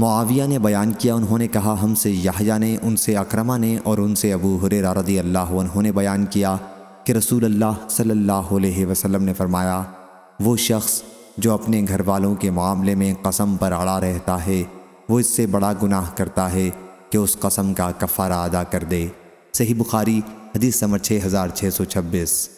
معاویہ نے بیان کیا، انہوں نے کہا، ہم سے یحییٰ نے، ان سے اکرمہ نے اور ان سے ابو حریرہ رضی اللہ عنہ نے بیان کیا کہ رسول اللہ صلی اللہ علیہ وسلم نے فرمایا، وہ شخص جو اپنے گھر والوں کے معاملے میں قسم پر اڑا رہتا ہے، وہ اس سے بڑا گناہ کرتا ہے کہ اس قسم کا کفارہ ادا کر دے۔ صحیح بخاری، حدیث نمبر 6626